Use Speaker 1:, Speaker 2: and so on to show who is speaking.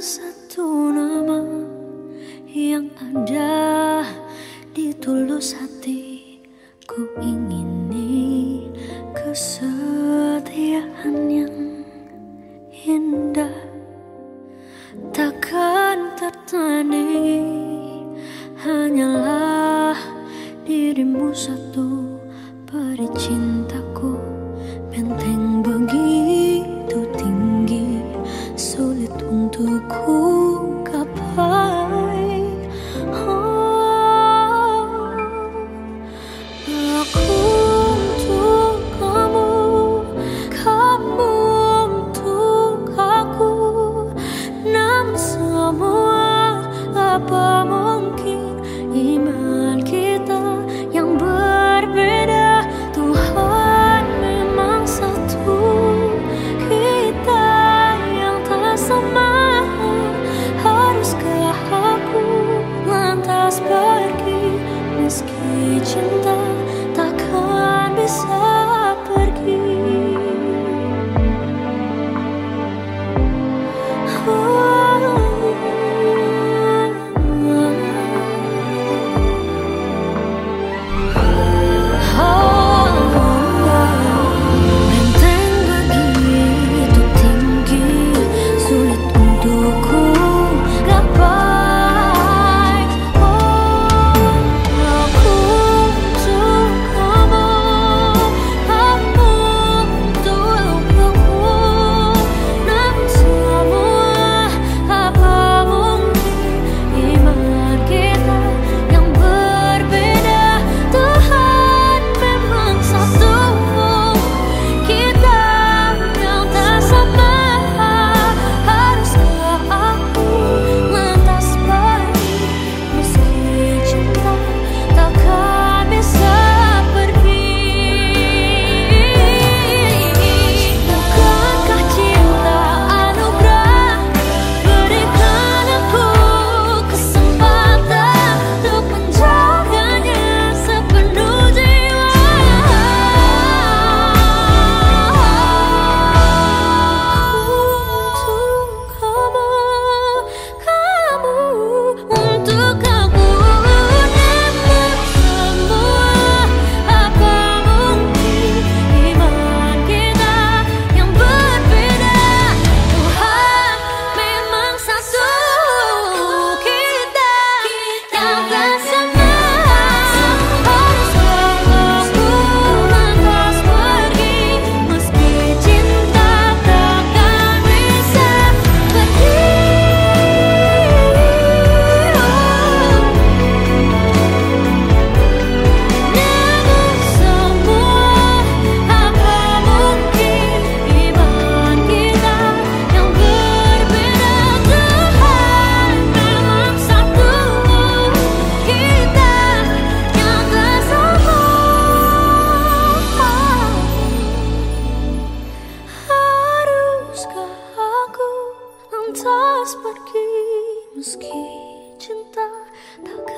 Speaker 1: satu nama yang ada di tulus hati kesetiaan yang indah takkan tertandingi hanyalah dirimu satu Semua apa mungkin Iman barquinhos que tinta da